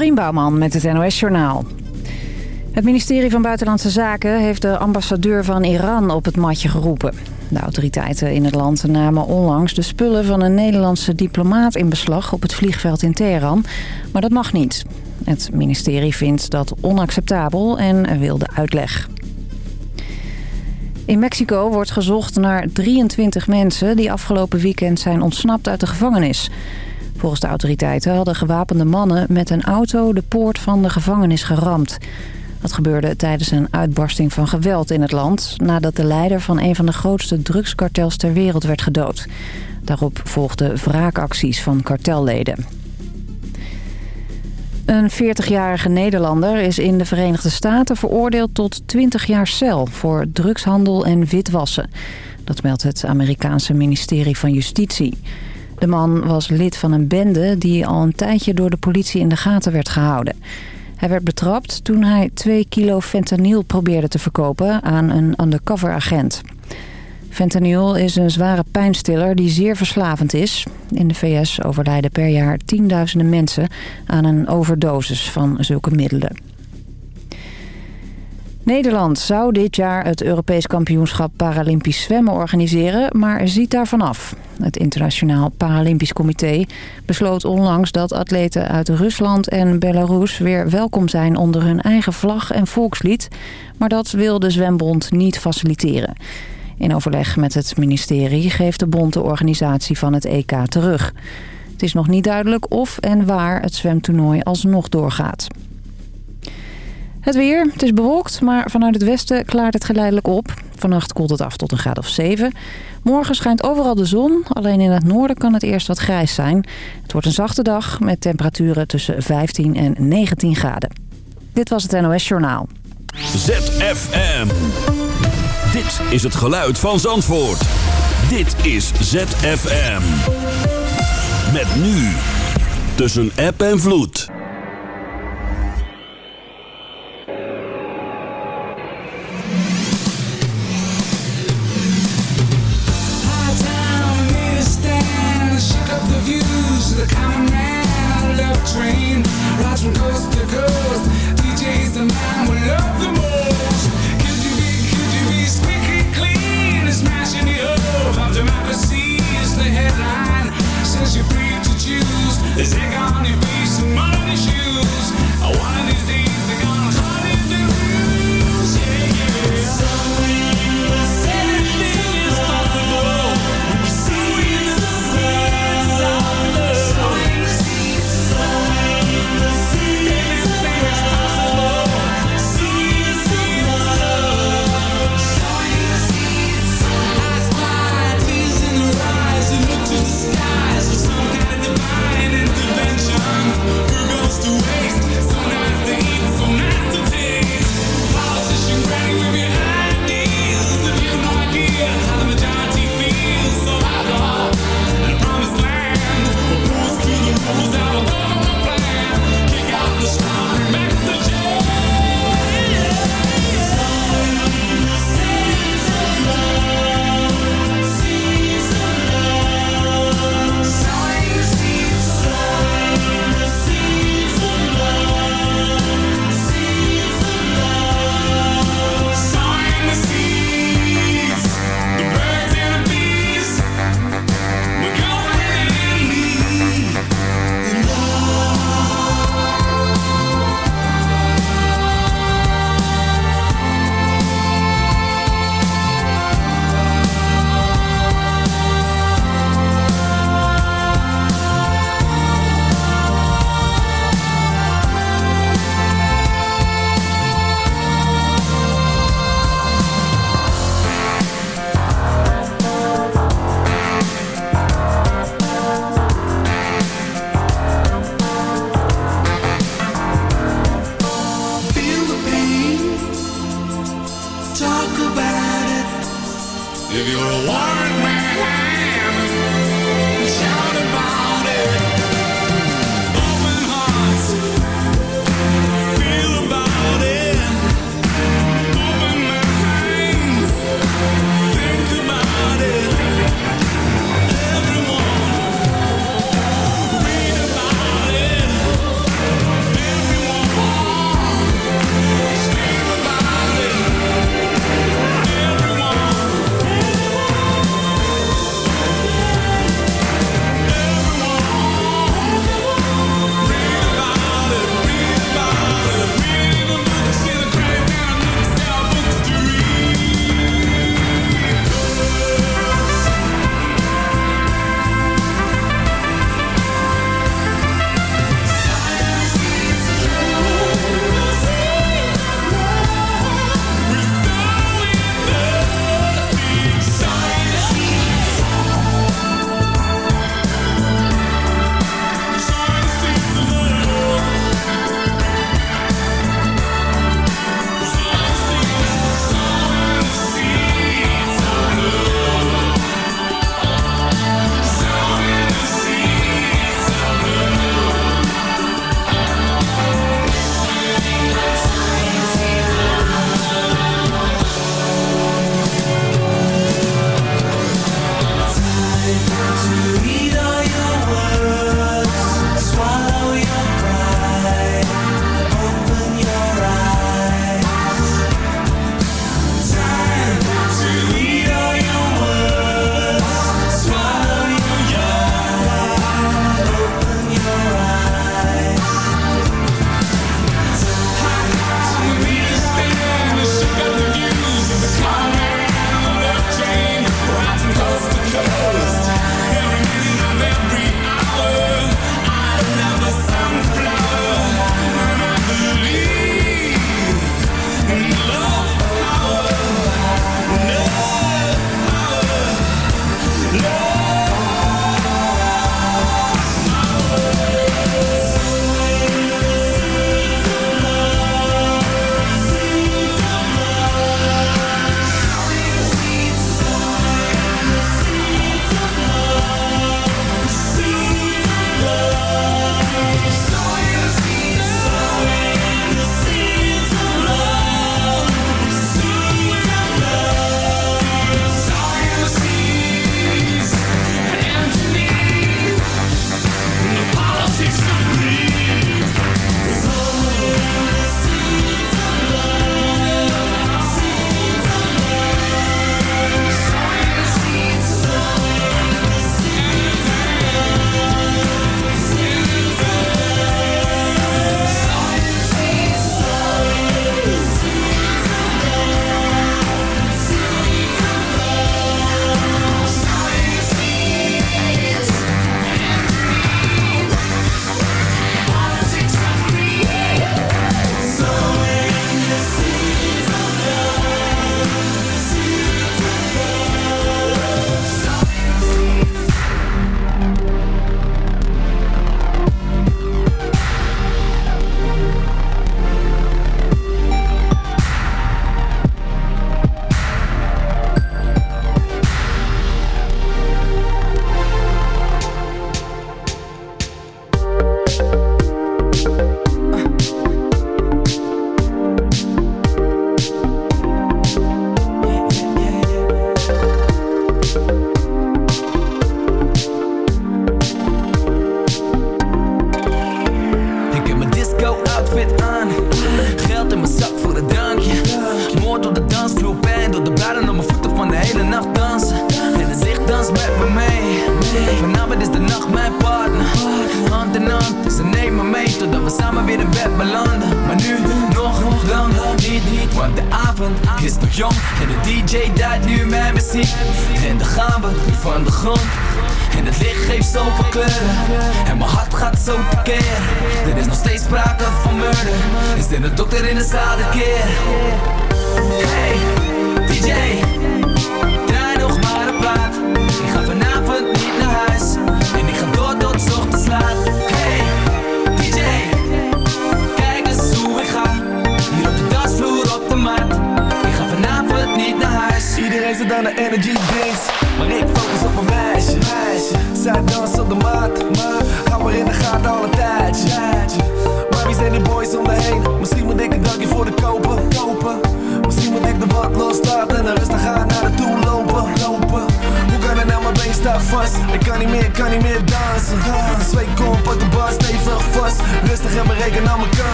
Rien Bouwman met het NOS Journaal. Het ministerie van Buitenlandse Zaken heeft de ambassadeur van Iran op het matje geroepen. De autoriteiten in het land namen onlangs de spullen van een Nederlandse diplomaat in beslag op het vliegveld in Teheran. Maar dat mag niet. Het ministerie vindt dat onacceptabel en wil de uitleg. In Mexico wordt gezocht naar 23 mensen die afgelopen weekend zijn ontsnapt uit de gevangenis. Volgens de autoriteiten hadden gewapende mannen met een auto de poort van de gevangenis geramd. Dat gebeurde tijdens een uitbarsting van geweld in het land... nadat de leider van een van de grootste drugskartels ter wereld werd gedood. Daarop volgden wraakacties van kartelleden. Een 40-jarige Nederlander is in de Verenigde Staten veroordeeld tot 20 jaar cel... voor drugshandel en witwassen. Dat meldt het Amerikaanse ministerie van Justitie. De man was lid van een bende die al een tijdje door de politie in de gaten werd gehouden. Hij werd betrapt toen hij 2 kilo fentanyl probeerde te verkopen aan een undercover agent. Fentanyl is een zware pijnstiller die zeer verslavend is. In de VS overlijden per jaar tienduizenden mensen aan een overdosis van zulke middelen. Nederland zou dit jaar het Europees kampioenschap Paralympisch zwemmen organiseren, maar ziet daarvan af. Het Internationaal Paralympisch Comité besloot onlangs dat atleten uit Rusland en Belarus weer welkom zijn onder hun eigen vlag en volkslied. Maar dat wil de zwembond niet faciliteren. In overleg met het ministerie geeft de bond de organisatie van het EK terug. Het is nog niet duidelijk of en waar het zwemtoernooi alsnog doorgaat. Het weer, het is bewolkt, maar vanuit het westen klaart het geleidelijk op. Vannacht koelt het af tot een graad of 7. Morgen schijnt overal de zon, alleen in het noorden kan het eerst wat grijs zijn. Het wordt een zachte dag met temperaturen tussen 15 en 19 graden. Dit was het NOS Journaal. ZFM. Dit is het geluid van Zandvoort. Dit is ZFM. Met nu. Tussen app en vloed.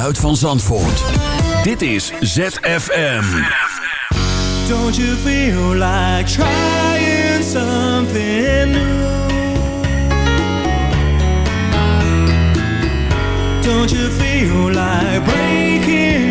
geluid van Zandvoort. Dit is ZFM. Don't you feel like trying something new? Don't you feel like breaking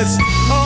minutes.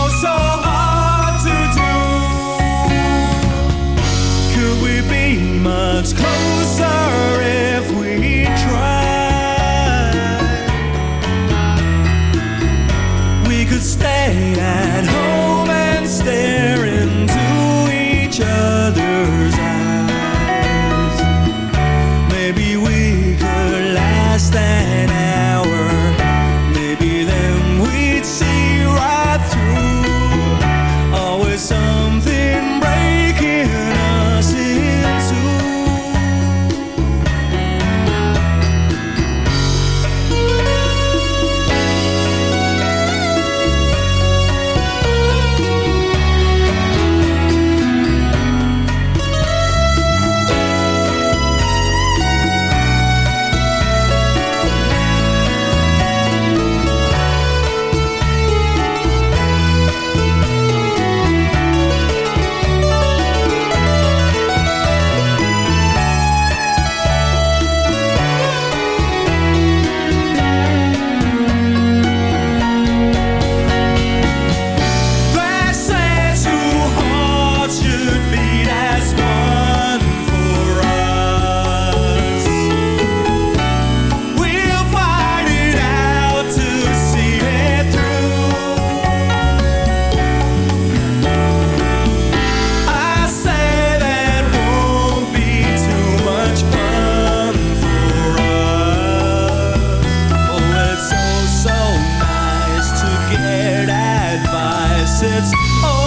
Oh.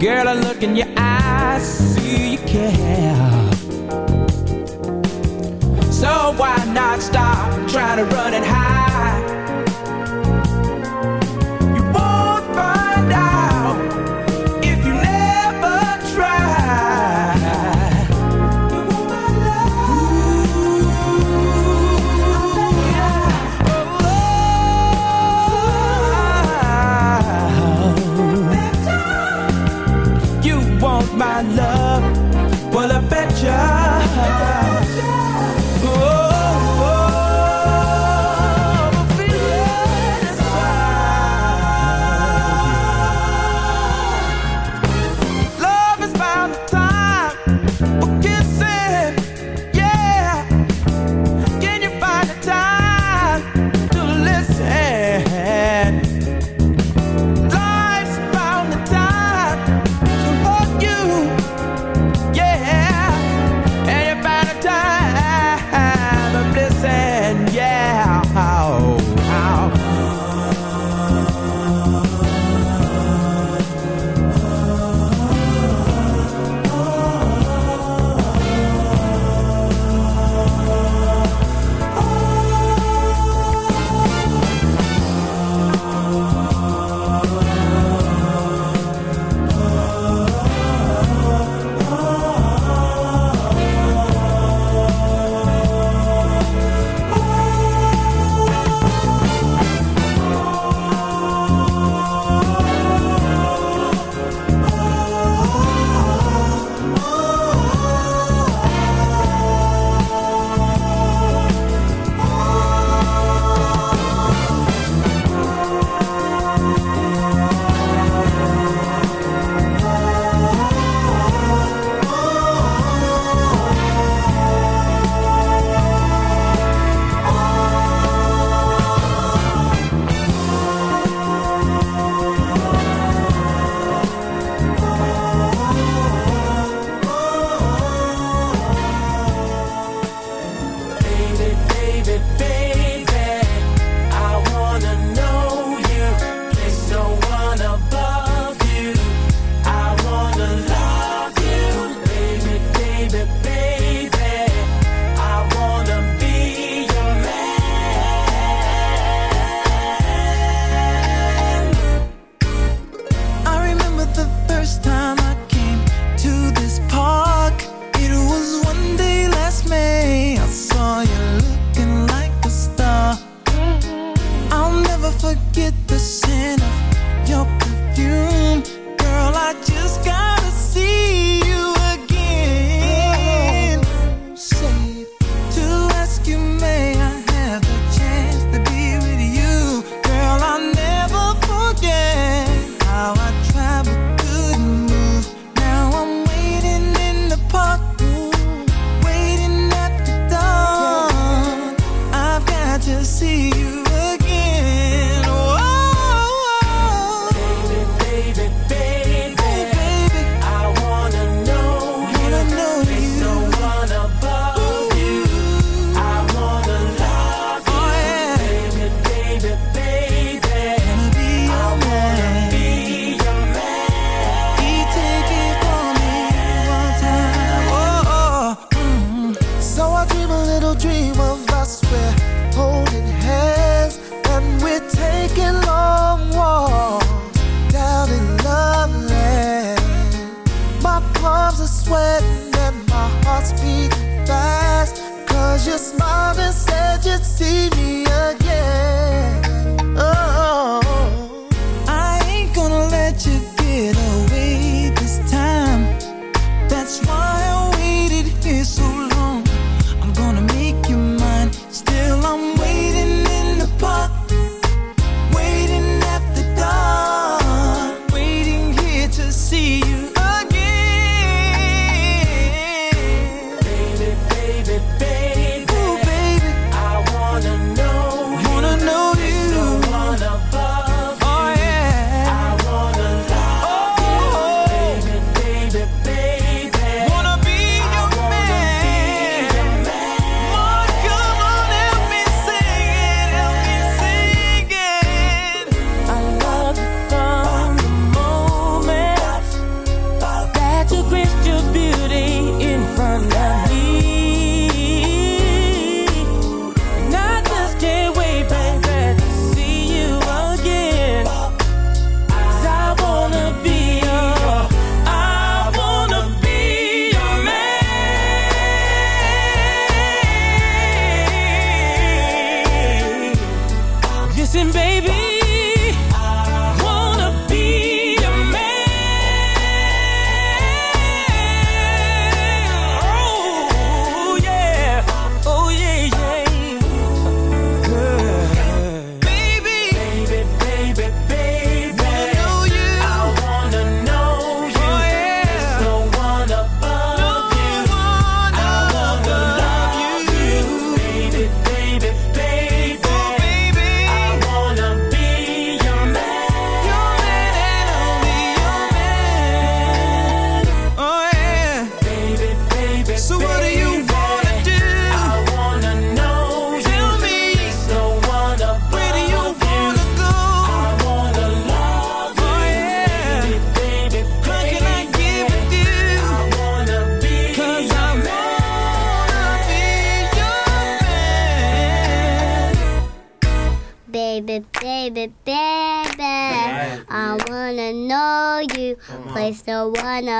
Girl, I look in your eyes, see you care. So why not stop try to run and hide?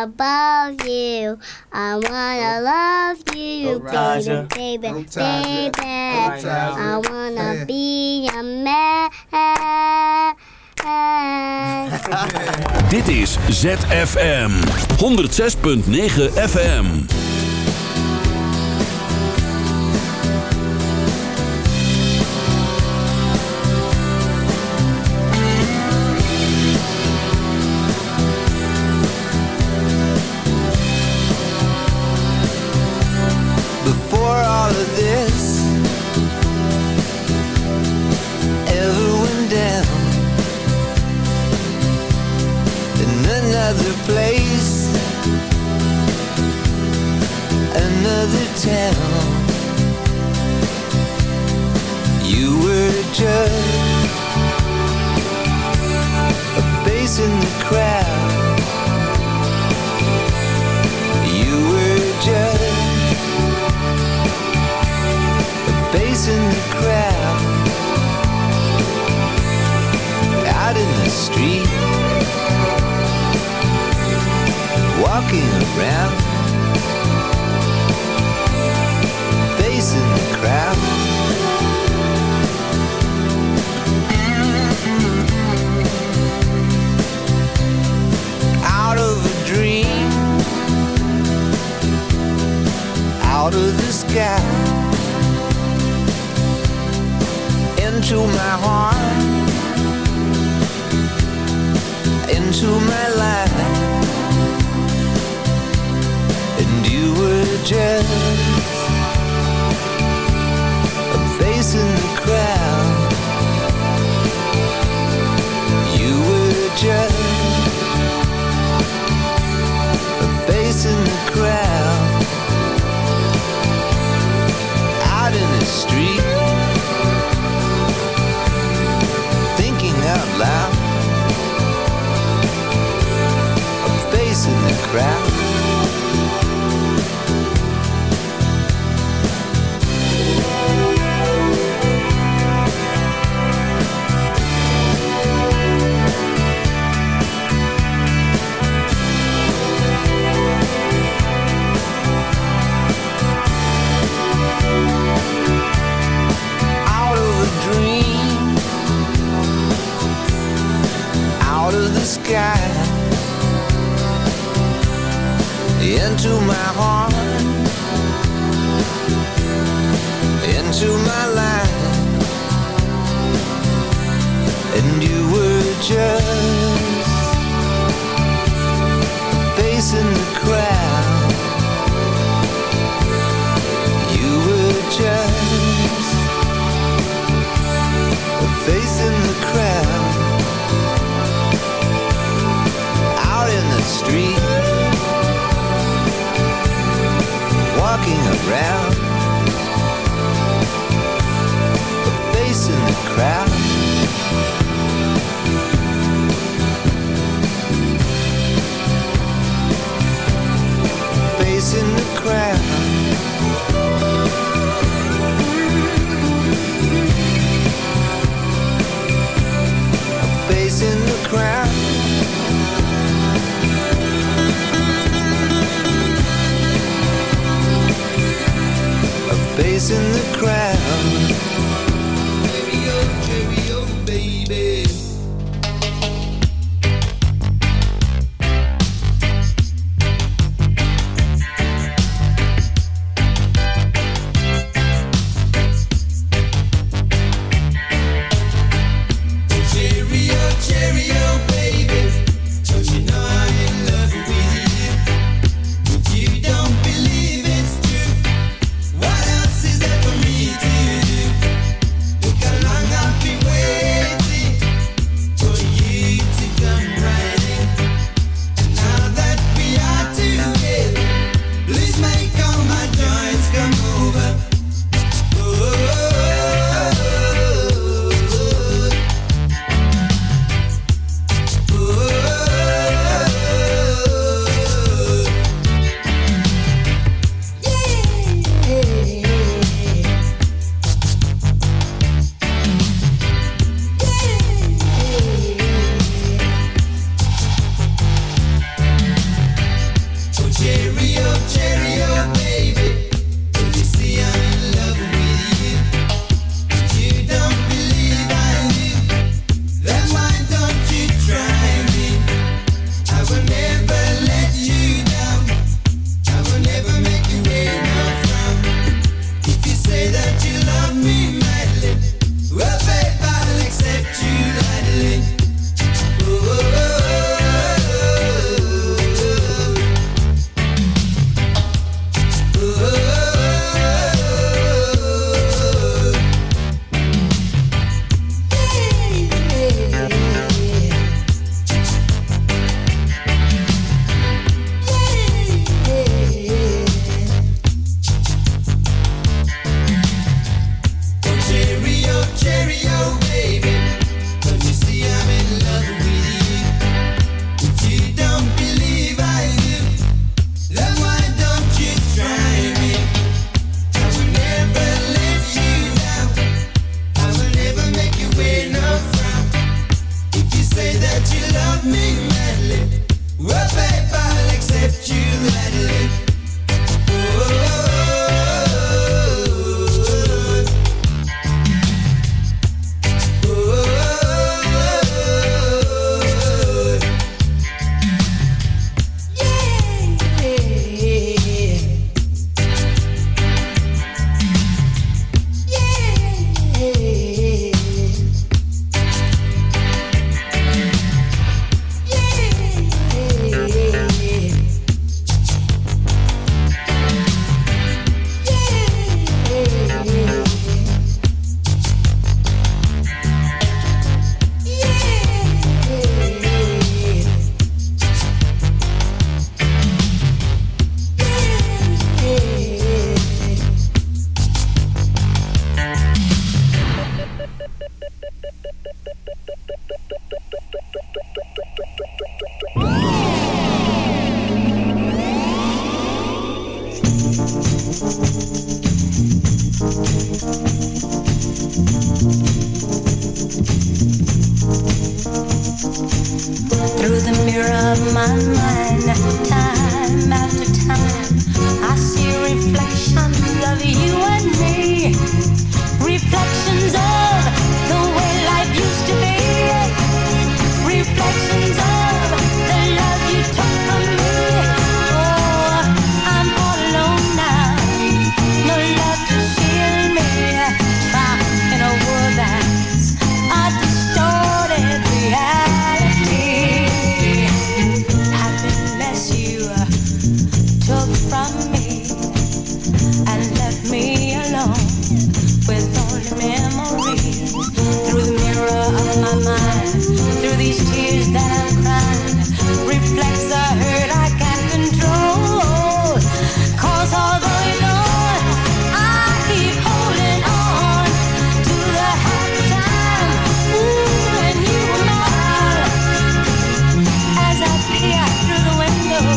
about you. I wanna love you, baby, baby, baby. I wanna be a man. Dit is ZFM 106.9 FM. another place, another town. You were just judge, a face in the crowd. Around. A face in the crowd in the crowd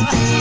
Bye.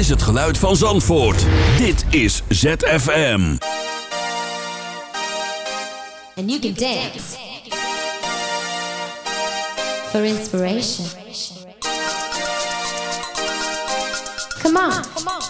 Is het geluid van Zandvoort. Dit is ZFM. And you can dance for inspiration. Come on.